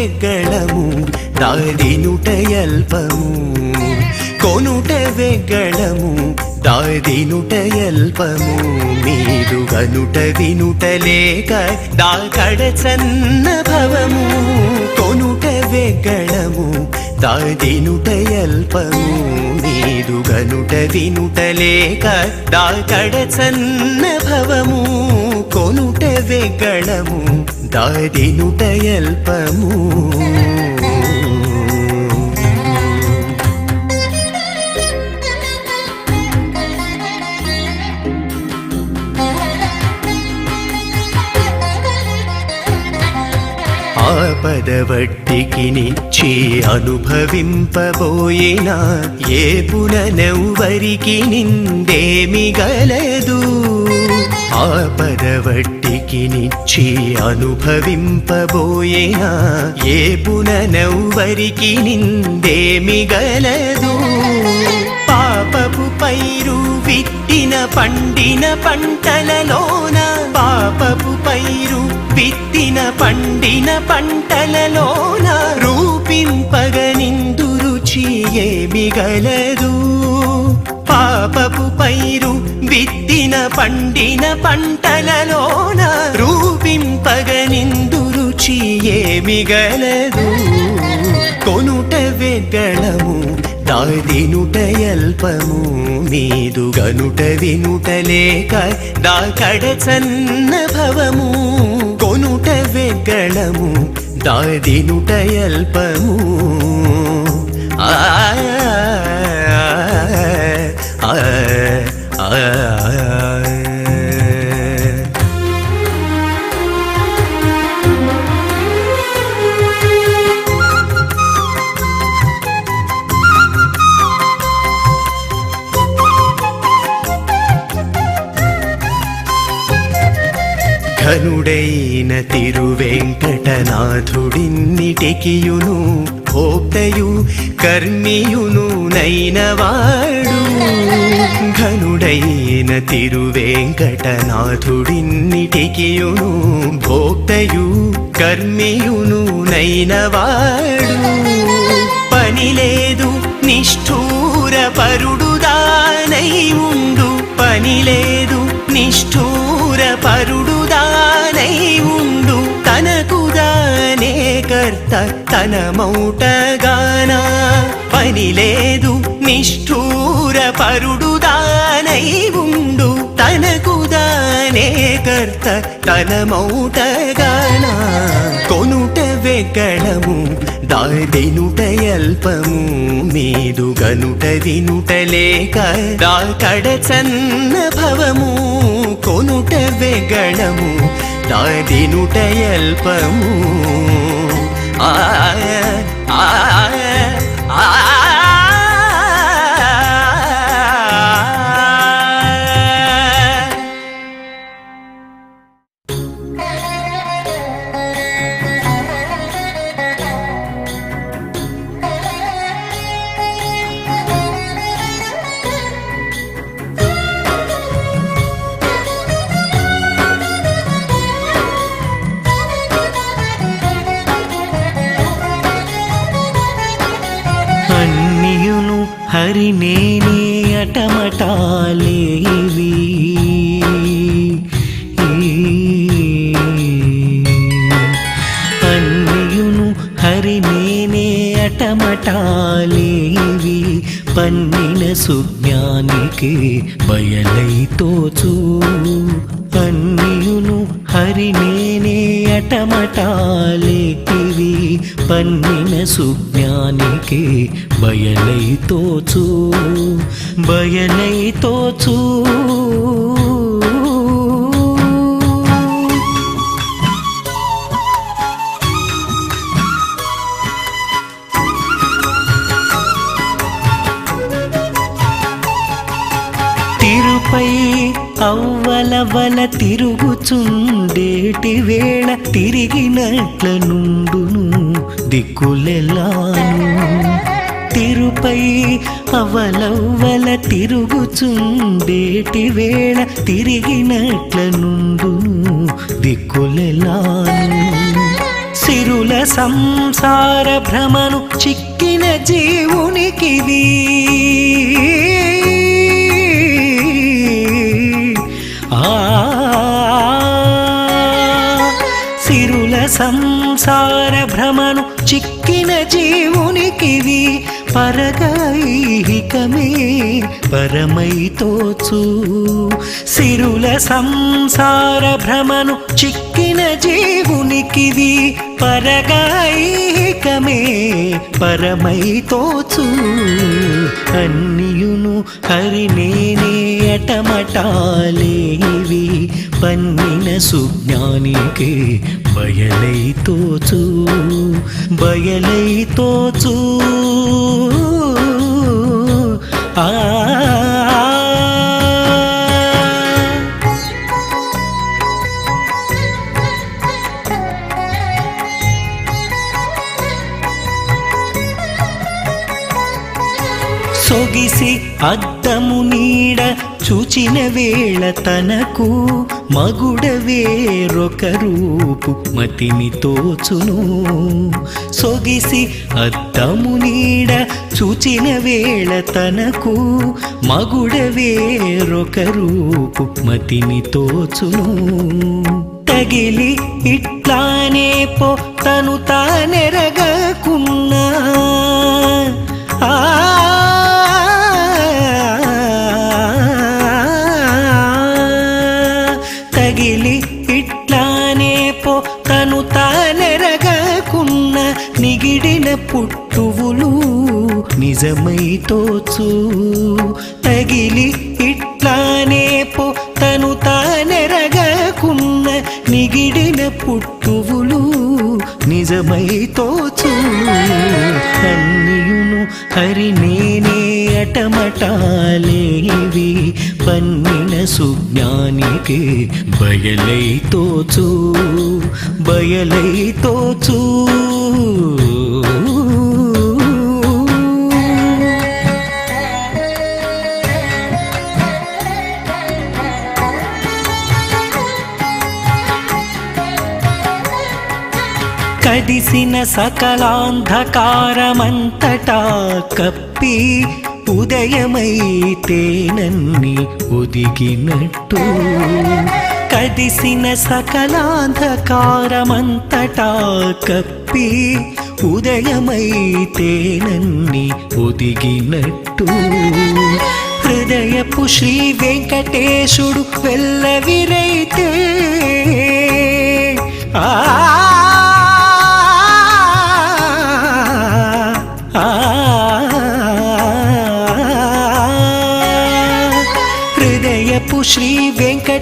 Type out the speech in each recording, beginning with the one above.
వెగ్గళము దాడినుటయల్పము కొనుట వెగ్గళము దాడినుటయల్పము మీరు గనుట వినుటలేక దాకడ చన్న భవము కొనుట వెగ్గళము దాడినుటయల్పము మీరు గనుట వినుటలేక దాకడ చన్న భవము కొనుట వెగ్గళము దాదినుట అల్పము ఆపదవట్టికి నిచ్చి అనుభవింపబోయిన ఏ పుననెవ్వరికి నిందేమి గలదు ఆపదవట్టికి నిచ్చి ఏ పుననెవ్వరికి నిందేమి గలదు పాపపు పైరు విత్తిన పండిన పంటలలోన పాపపు పైరు విత్తిన పండిన పంటలలోన రూపింపగ నిందు రుచి ఏమి గలదు పాపపు పైరు విత్తిన పండిన పంటలలోన రూపింపగ నిందు రుచి ఏమి గలదు? కొనుట వెగ్గళము దాదినుట అల్పము మీదు గనుట వినుటలేక దాకడ సన్న భవము. కొనుట వెగ్గళము దాదినుట అల్పము ఘనుడైన తిరువెంకటనాథుడిన్నిటికియును భోక్తయు కర్మియును నైనవాడు. ఘనుడైన తిరువేంకటనాథుడిన్నిటికియును భోక్తయు కర్మియును నైనవాడు. పని లేదు నిష్ఠూర పరుడుదానై ఉండు. పని లేదు నిష్ఠూర పరుడుదానై ఉండు. తనకుదానే కర్త తన మౌటగానా పని లేదు నిష్ఠూర పరుడు దానై ఉండు. తనకు దానే కర్త తన మౌటగానా కొనుట వెగ్గళము దాదినుట అల్పము మీదు గనుట వినుట లేక దాకడ చన్న భవము. కొనుట వెగ్గళము దాదినుట అల్పము ఆ ఆ సంసార భ్రమను చిక్కిన జీవునికివి పరగైహికమే పరమై సిరుల సంసార భ్రమను చిక్కిన జీవునికివి పరగాయి ఏకమే పరమైతోచు. అన్నియును హరినేనే అటమటాలేవి పన్నిన సుజ్ఞానికే బయలైతోచు. బయలైతోచు. ఆ అద్దము నీడ చూచిన వేళ తనకు మగుడ వేరొక రూపు మతిని తోచును. సొగిసి అద్దము నీడ చూచిన వేళ తనకు మగుడ వేరొక రూపు మతిని తోచును. తగిలి ఇట్లానే పో తను తానెరగకున్నా. ఆ నిగిడిన పుట్టువులు నిజమై తోచు. తగిలి ఇట్లానే పో తను తానెరగకున్న నిగిడిన పుట్టువులు నిజమై తోచు. అన్నియును హరి నేనే అటమటాలేవి పన్నిన సుజ్ఞానికి బయలై తోచు బయలై తోచు. కదిసిన సకలాంధకారమంతటా కప్పి ఉదయమైతేనన్ని ఒదిగినట్టు. కదిసిన సకలాంధకారమంతటా కప్పి ఉదయమైతేనన్ని ఒదిగినట్టు. హృదయపు శ్రీ వెంకటేశుడు వెళ్ళవిరైతే ఆ ఆ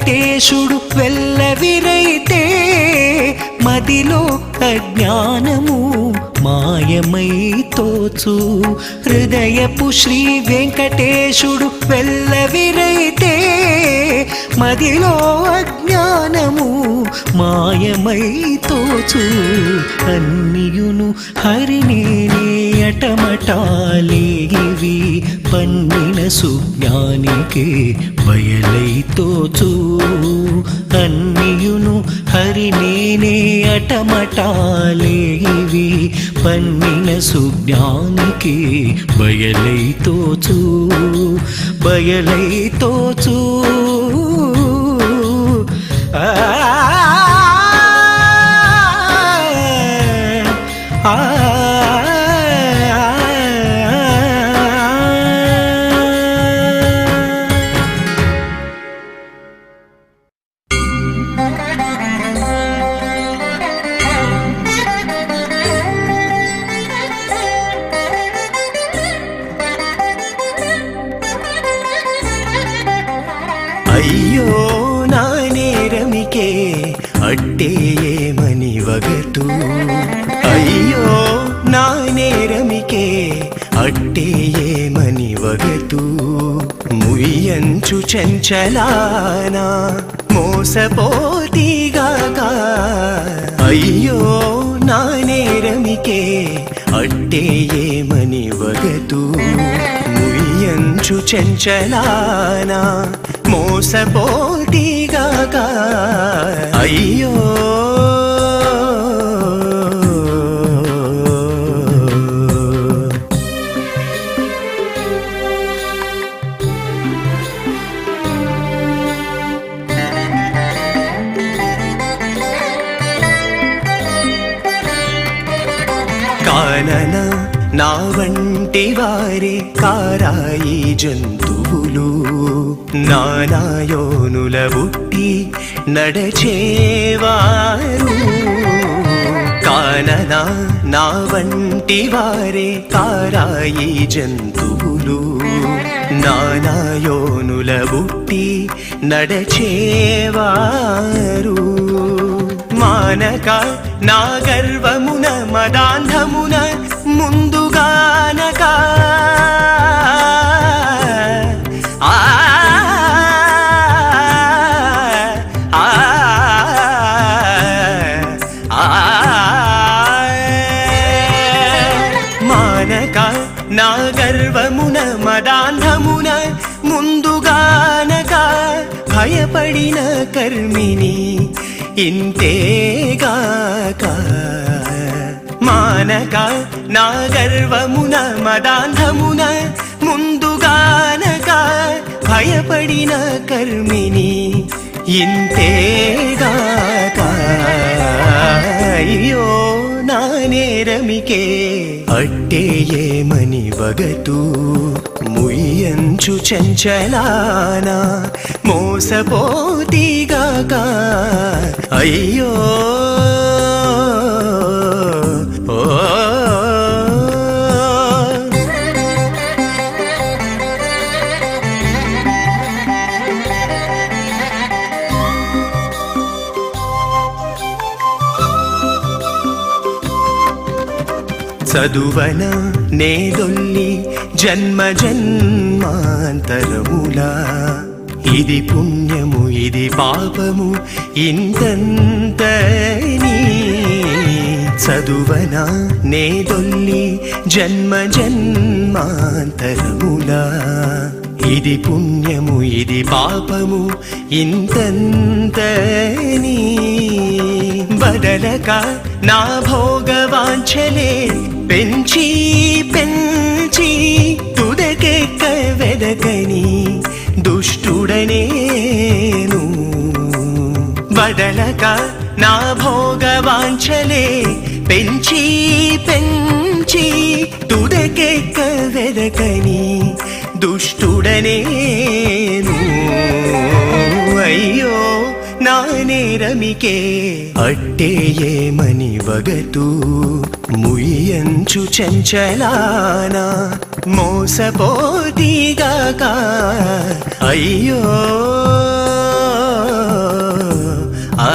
వెంకటేశుడు వెళ్ళవిరైతే మదిలో అజ్ఞానము మాయమై తోచు. హృదయపు శ్రీ వెంకటేశుడు వెళ్ళవిరైతే మదిలో అజ్ఞానము మాయమై తోచు. అన్నియును హరినేనే అటమటాలేవి పన్నిన సుజ్ఞానికి బయలై తోచు. అన్నియును హరినేనే అటమటాలేవి. పన్నిన సుజ్ఞానికి బయలై తోచు. బయలై తోచు. ఆ చలానా మోసపోతీగాక అయ్యో నా నేరమికే అట్టే ఏమని వగతూ. ముయ్యంచు చెంచలానా మోసపోతీగాక అయ్యో వారే కారాయి జంతువులు నానాయోనుల బుట్టి నడచేవారు. కాననా నా వంటి వారే కారాయి జంతువులు నానాయోనుల బుట్టి నడచేవారు. మానక నా గర్వమున మదాంధమున ముందు ఆ ఆ ఆ మానక నా గర్వమున మదాంధమున ముందుగానక భయపడిన కర్మిని ఇంతేగాక మానక నా గర్వమున మదాంధమున ముందుగానక భయపడిన కర్మిని ఇంతేగాక. అయ్యో నా నేరమికే అట్టే ఏమని వగతూ ముయ్యంచు చంచలానా మోసపోతీగాక. అయ్యో ఓ చదువన నేదొల్లి జన్మ జన్మాంతరములా. ఇది పుణ్యము ఇది పాపము ఇంతంత చదువన నేదొల్లి జన్మ జన్మాంతరములా. ఇది పుణ్యము ఇది పాపము ఇంతంతని బదలక నా భోగవాంఛలే పెంచి పెంచి తుదకెక్క వెదకని దుష్టుడనేను బదలక నా భోగవాంఛలే పెంచి పెంచి తుదకెక్క వెదకని దుష్టుడనేను అయ్యో. నా నేరమికే అట్టే ఏమని వగతూ ముయ్యంచు చంచలాన మోసపోతీగాక అయ్యో. ఆ.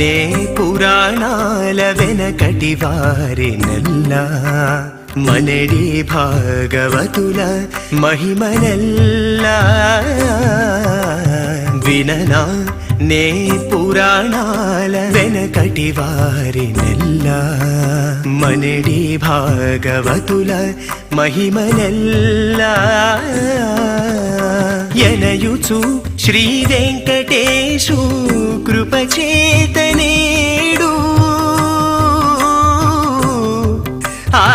నే పురాణాల వెనకటి వారినల్లా మనడి భాగవతుల మహిమనల్లా. విననా నే పురాణాల వెనకటి వారినల్లా మనడి భాగవతుల మహిమనెల్లా ఎనయుచు శ్రీ వెంకటేశు కృపచేతనేడు. ఆ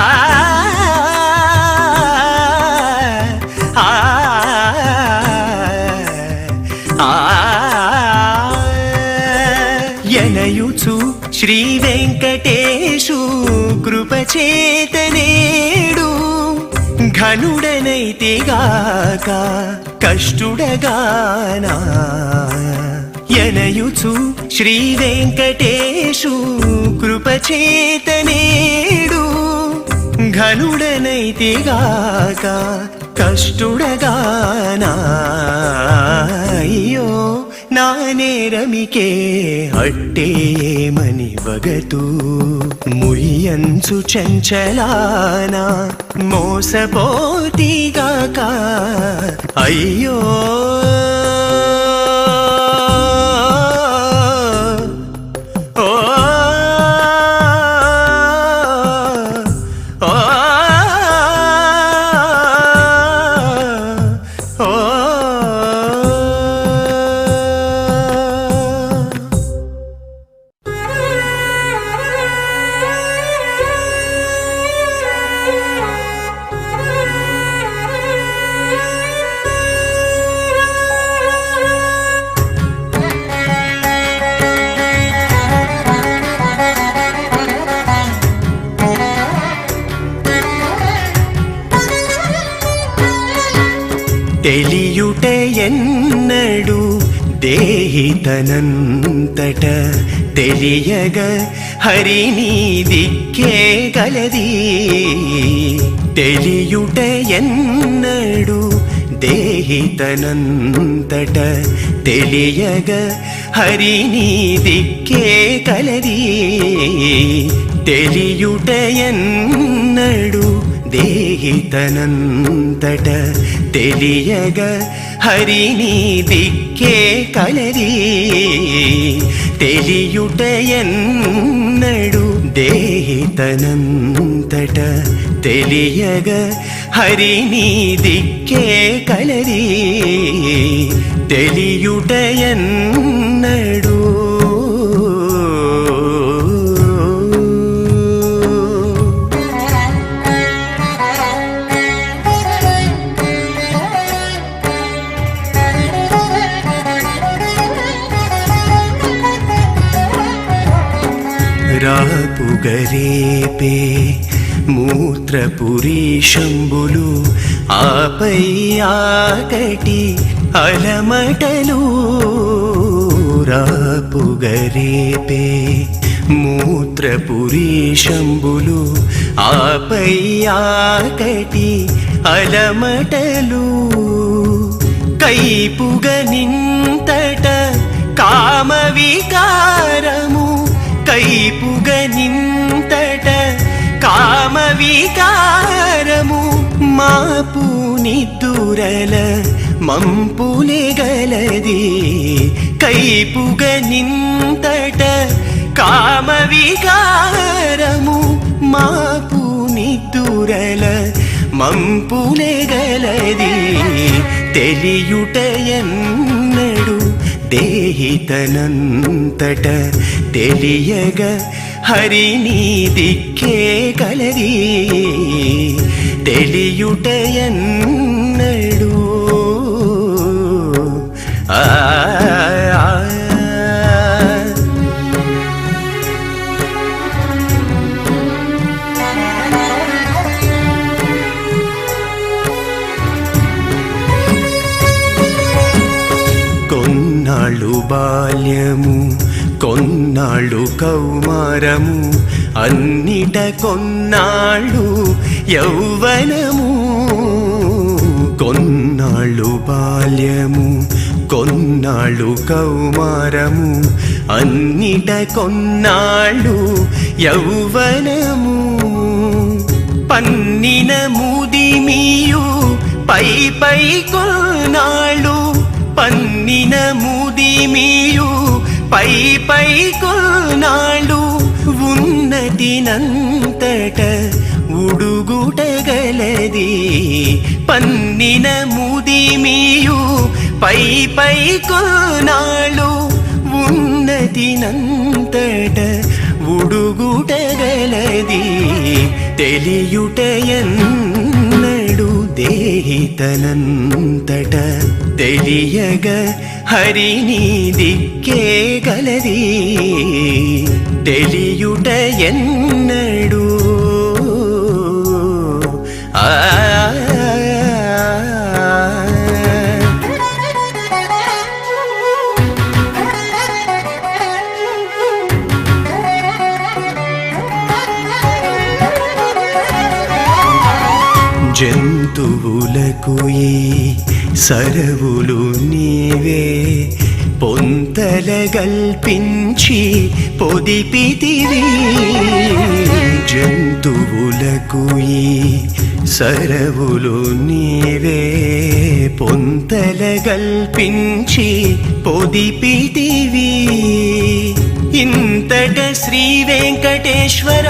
ప్రీతిగాక కష్టుడగానా? ఎనయుచు శ్రీ వెంకటేశు కృపచేతనేడు. ఘనుడనైతిగాక కష్టుడగానా? అయ్యో! నా నేరమికే అట్టే ఏమని వగతు ముయ్యంచు చంచలాన మోసపోతీగాక అయ్యో దేహితనంతట తెలియగ హరిని దిక్కే గలది. తెలియుట ఎన్నడు దేహితనంతట తెలియగ హరిని దిక్కే కలది తెలియుట ఎన్నడు దేహితనంతట తెలియగ హరిని దిక్కే కలది తెలియుట ఎన్నడు దేహితనంతట తెలియగ హరిని గరేపే కలది తెలియుట ఆపై ఆకటి అలమటలు రాపు రాపుగరేపే మూత్రపురీషంబులు ఆపై ఆకటి అలమటలు కైపుగ నింతట కామ వికారము కైపుగ నింత కామ వికారము మాపు దురల మంపునే గలది కైపుగ నింతట కామ వికారము మాపు దురల మంపునే గలది తెలియుట ఎన్నడు దేహితనంతట తెలియగ హరి నీ దిక్కే కలది తెలియుట ఎన్నడు ఆ. కొన్నాళ్ళు బాల్యము కొన్నాళ్ళు కౌమారము అన్నిట కొన్నాళ్ళు యౌవనము. కొన్నాళ్ళు బాల్యము కొన్నాళ్ళు కౌమారము అన్నిట కొన్నాళ్ళు యౌవనము. పన్నిన ముదిమియు పై పై కొన్నాళ్ళు పన్నిన ముదిమియు పై పై కొన్నాళ్ళు ఉన్నతినంతట ఉడుగుటగలది. పన్నిన ముదిమియు పై పై కొన్నాళ్ళు ఉన్నతినంతట ఉడుగుటగలది. తెలియుట ఎన్నడు దేహితనంతట తెలియగ హరిని దిక్కే గలది తెలియుట ఎన్నడు ఆ జంతువులకు ఈ సరవులు నీవే. పొంతల గల్పించి పొదిపితివి. జంతువులకు ఈ సరవులు నీవే. పొంతల గల్పించి పొదిపితివి. ఇంతట శ్రీ వెంకటేశ్వర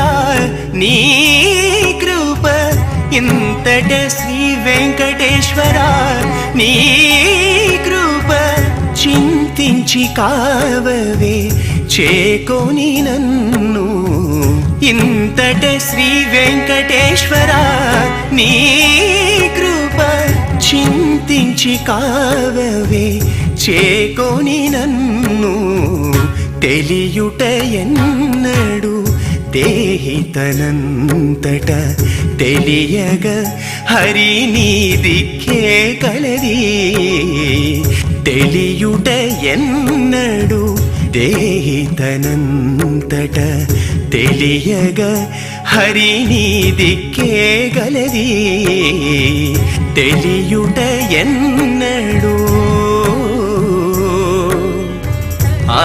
నీ కృప ఇంతట శ్రీ వెంకటేశ్వర నీ కృప చింతించి కావవే చేకోని నన్ను. ఇంతట శ్రీ వెంకటేశ్వర నీ కృప చింతించి కావవే చేకోని నన్ను. తెలియుట ఎన్నడు దేహి తనంతట తెలియగ హరి నీ దిక్కే కలది తెలియుట ఎన్నడు దేహి తనంతట తెలియగ హరి నీ దిక్కే గలది తెలియుట ఎన్నడు ఆ.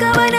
கவன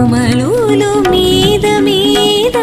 కోమలులు మీద మీద.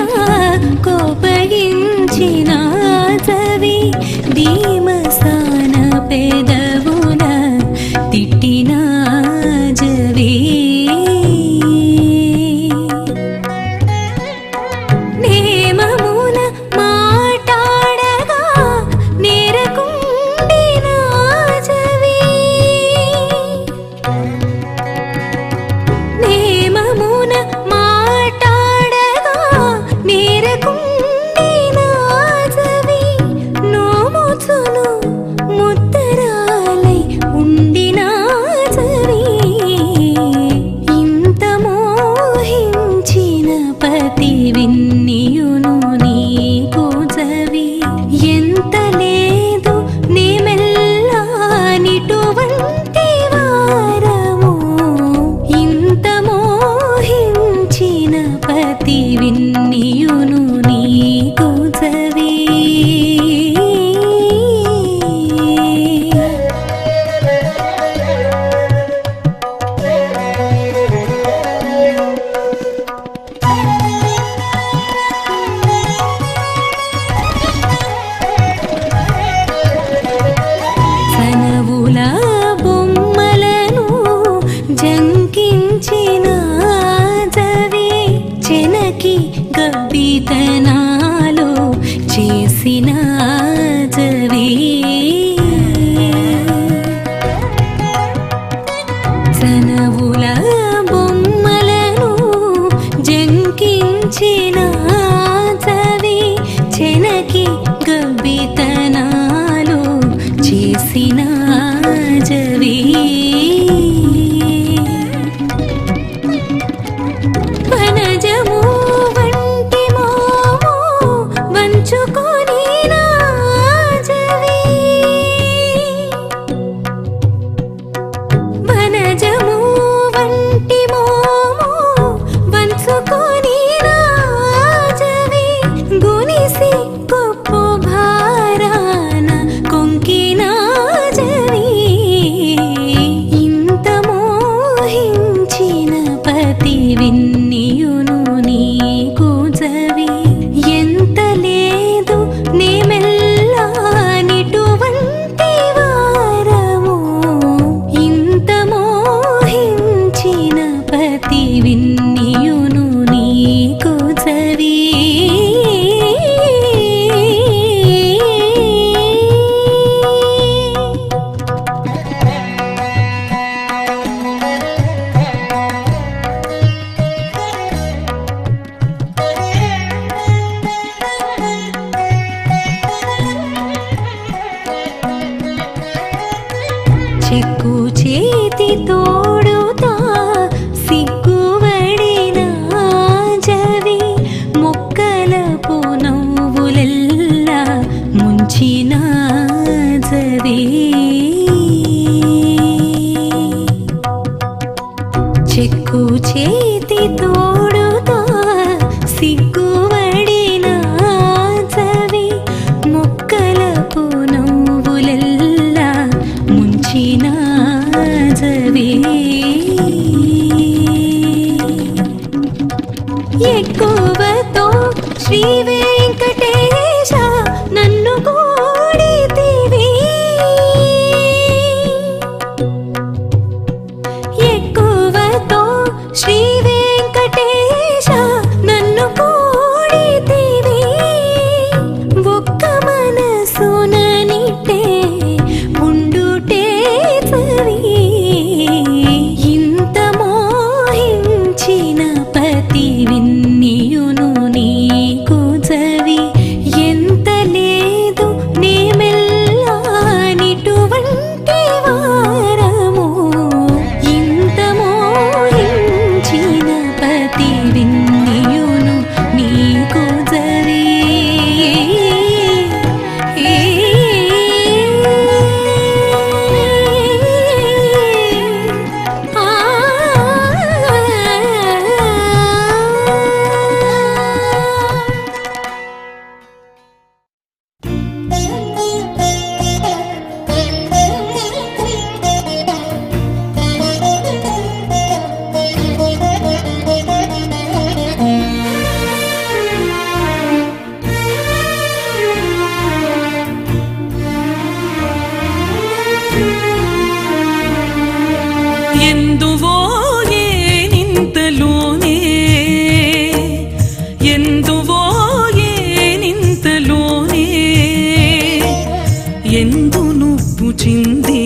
ఎందు నువ్వు చింది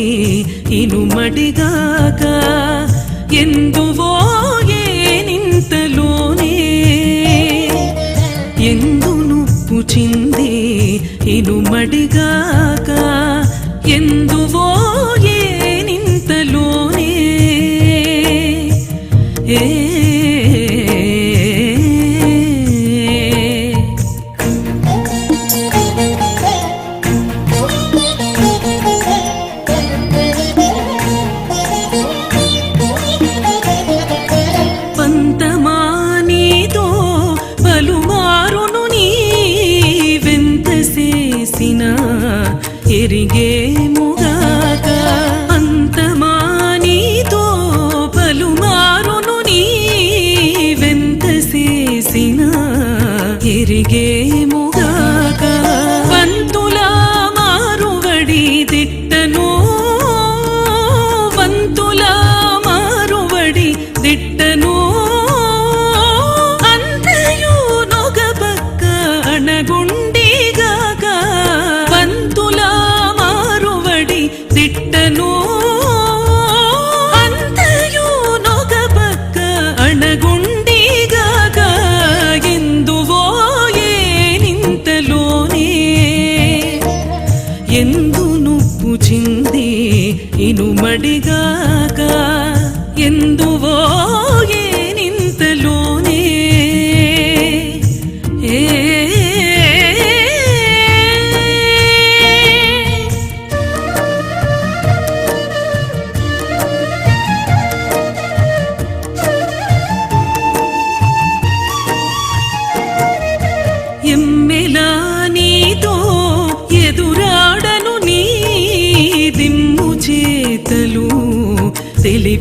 ఇనుమడిగాక ఎందువో ఏనింతలోనే ఎందు నువ్వు చింది ఇనుమడిగాక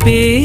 baby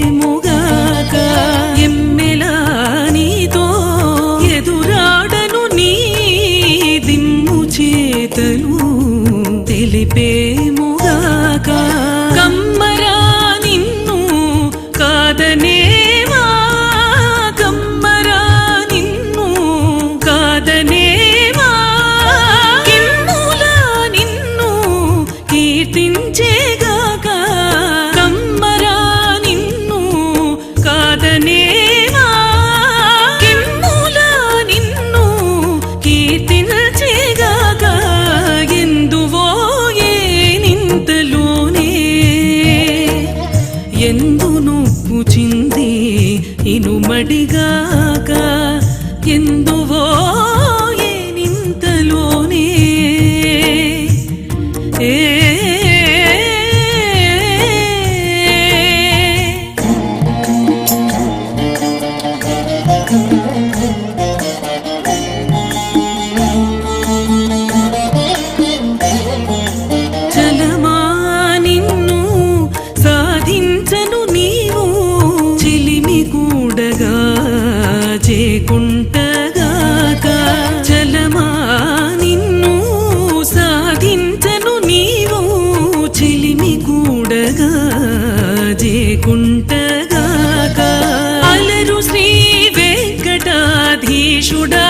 sudah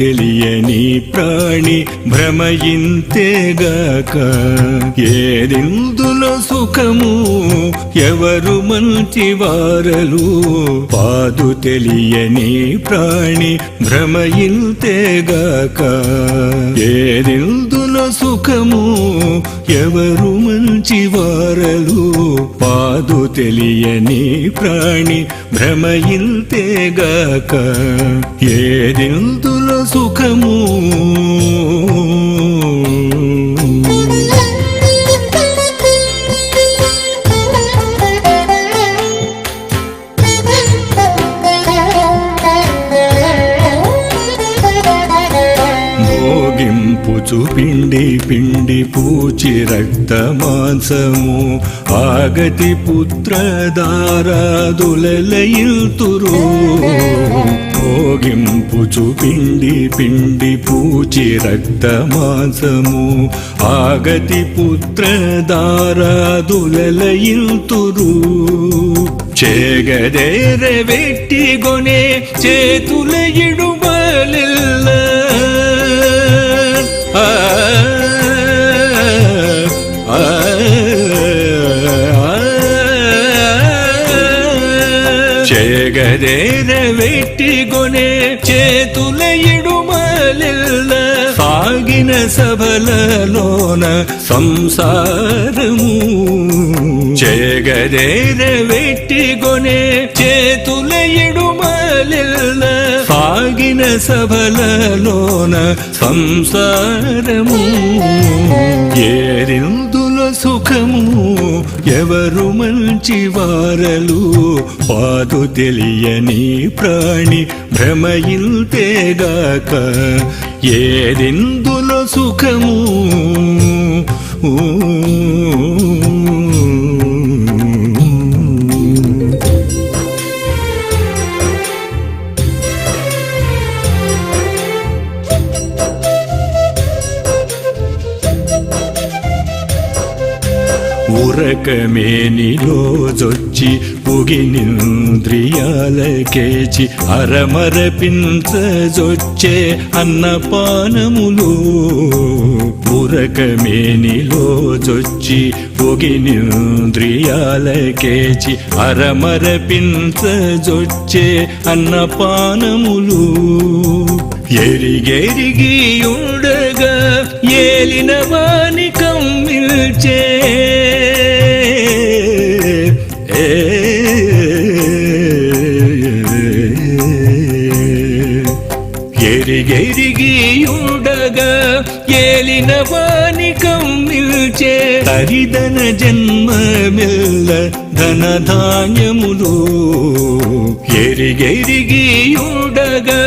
తెలియని ప్రాణి భ్రమయింతేగాక ఏదిందుల సుఖము? ఎవరు మంచి వారలు? పాదు తెలియని ప్రాణి భ్రమయింతేగాక ఏదిందు సుఖము ఎవరు మంచి వారలు? పాదు తెలియని ప్రాణి భ్రమయింతేగాక ఏదిందుల సుఖము? పిండి పిండి పూచి రక్త మాంసము ఆగతి పుత్ర దారాదులలయిల్తురు భోగింపుచు పిండి పిండి పూచి రక్త మాంసము ఆగతి పుత్ర దారాదులలయిల్తురు చేగదేర వెట్టిగొనే చేతుల ఇడుబలిల్ల వెట్టిగొనే చేతుల ఇడుమలిల్ల సాగిన సభలలోన సంసారము. చేగదేర వెట్టిగొనే చేతుల ఇడుమలిల్ల సాగిన సభలలోన సంసారము. ఏరిందు సుఖము ఎవరు మంచి వారలు? పాదు తెలియని ప్రాణి భ్రమయింతేగాక ఏరిందుల సుఖము? ఉరకమేనిలో జొచ్చి పుగినింద్రియాలకేచి అరమరపించజొచ్చే అన్నపానములు. ఉరకమేనిలో జొచ్చి ఒగినింద్రియాలకేచి అరమరపించజొచ్చే అన్నపానములు. ఎరిగెరిగి ఉండగా ఏలిన వాణికం మిల్చే ఏలిన వాని కమ్మిల్చే హరిదన జన్మమిల్ల ధనధాన్యములు. ఎరిగెరిగి ఉండగా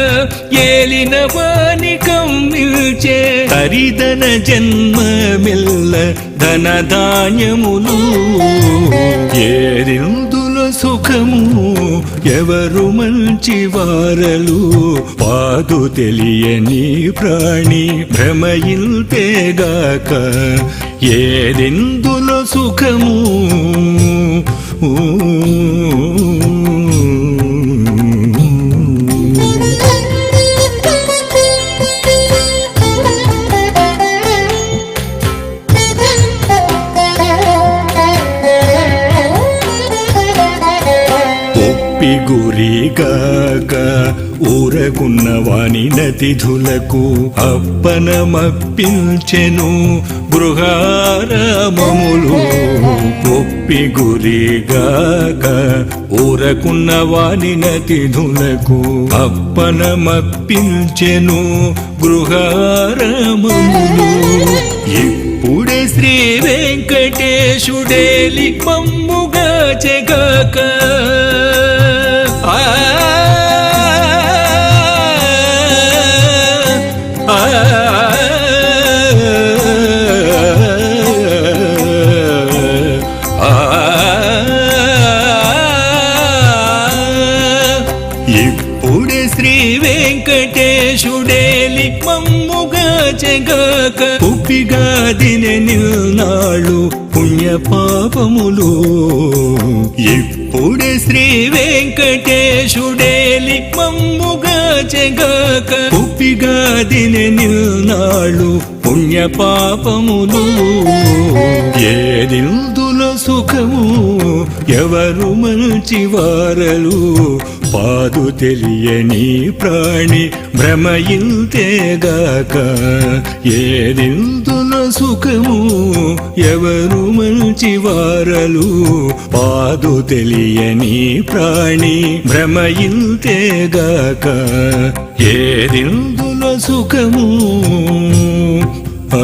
ఏలిన వాని కమ్మిల్చే హరిదన జన్మమిల్ల ధనధాన్యములు. ఏరిందుల సుఖము ఎవరు మంచి వారలు? పాదు తెలియని ప్రాణి భ్రమయింతేగాక ఏరిందుల సుఖము? ఊరకున్న వాని నతిథులకు అప్పనమప్పించెను గృహారామములు ఒప్పి గురిగాక ఊరకున్న వాని నతిథులకు అప్పనమప్పించెను గృహారామములు. ఇప్పుడే శ్రీ వెంకటేశుడేలి మమ్ముగా చెగాక ఉప్పిగా నిల్నాళ్ళు పుణ్య పాపములు. ఇప్పుడే శ్రీ వెంకటేశుడేలి మమ్ముగా చెగాక ఉప్పిగాదిన నిల్నాళ్ళు పుణ్య పాపములు. ఏ నిల్దుల సుఖము ఎవరు మంచి వారలు? పాదు తెలియని ప్రాణి భ్రమయింతేగాక ఏదిల్దుల సుఖము ఎవరు మంచి వారలు పాదు తెలియని ప్రాణి భ్రమయింతేగాక ఏదిల్దుల సుఖము? ఆ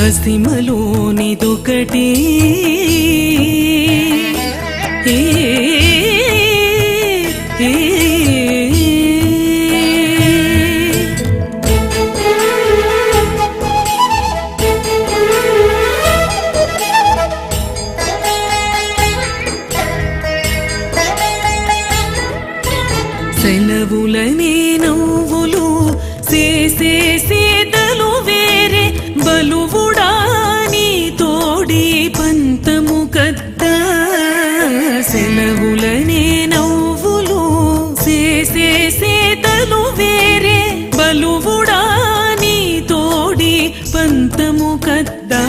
అసీమలోనిదొకటి ఏ పంతము కద్దా.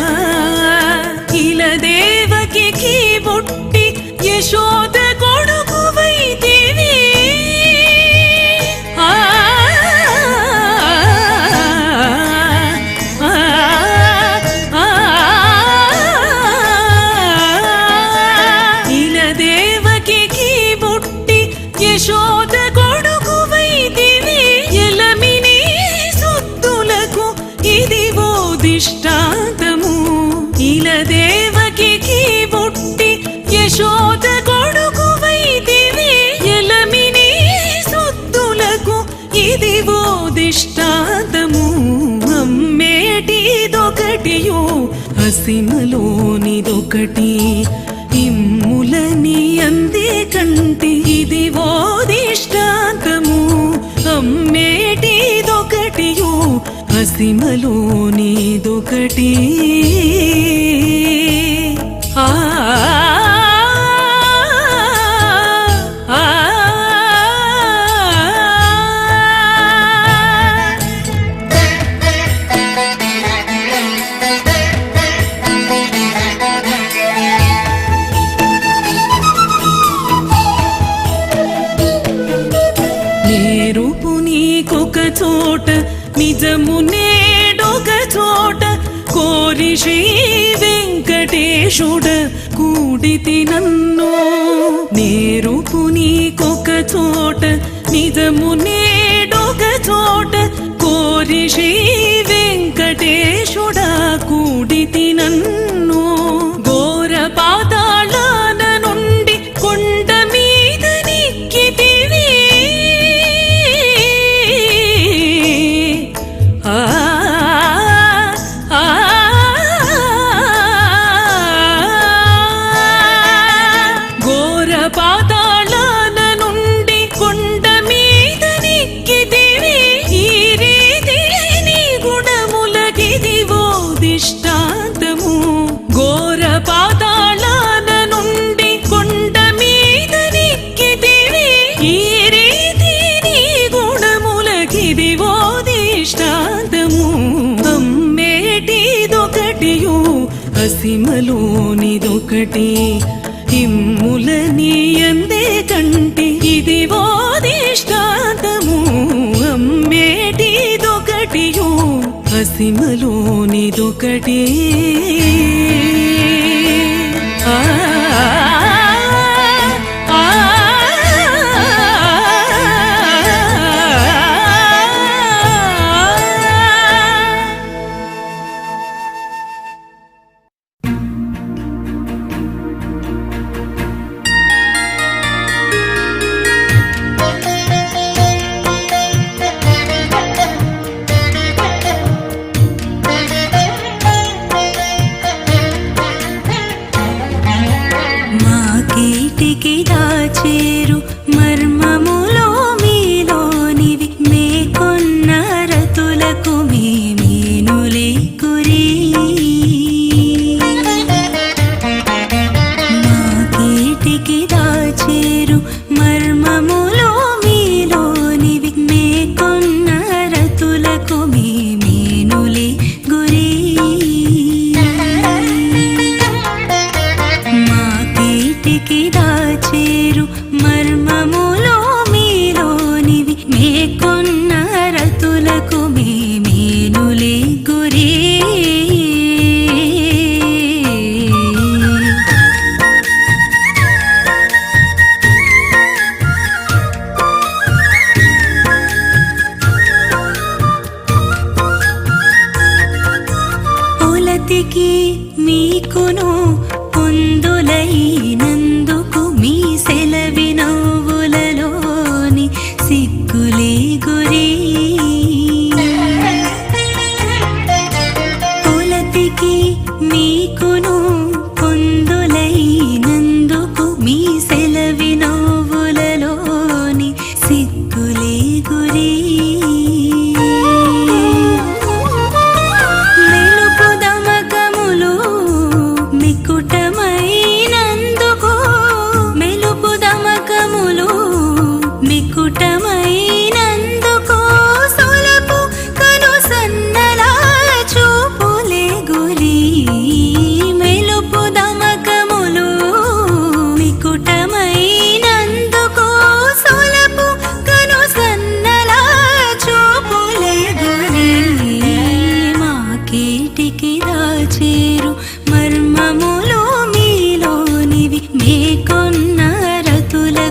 తెలిసినలోనిదొకటి ఇమ్ములని అంది కంటి ఇది ఓ దిష్టాంతము. అమ్మేటిదొకటియు అసిమలోనిదొకటి ఒకటే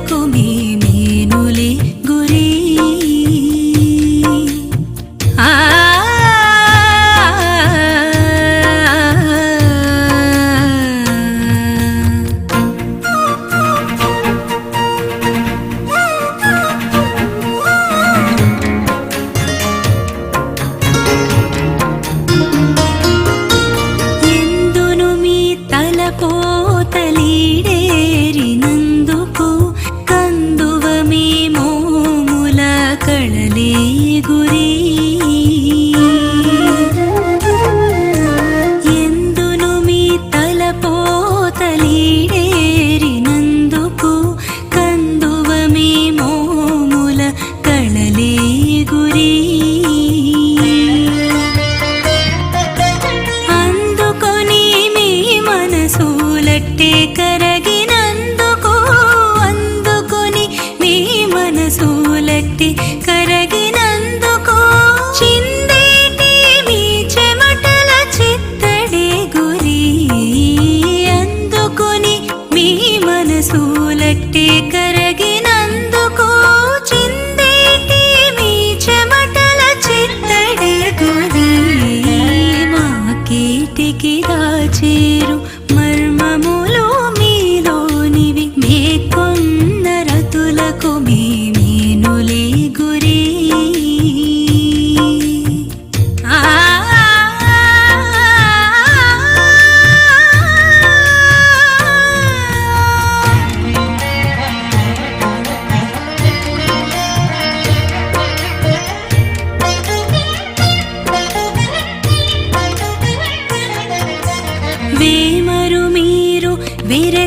তুমি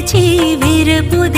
విరచి విరపుదేరినందుకు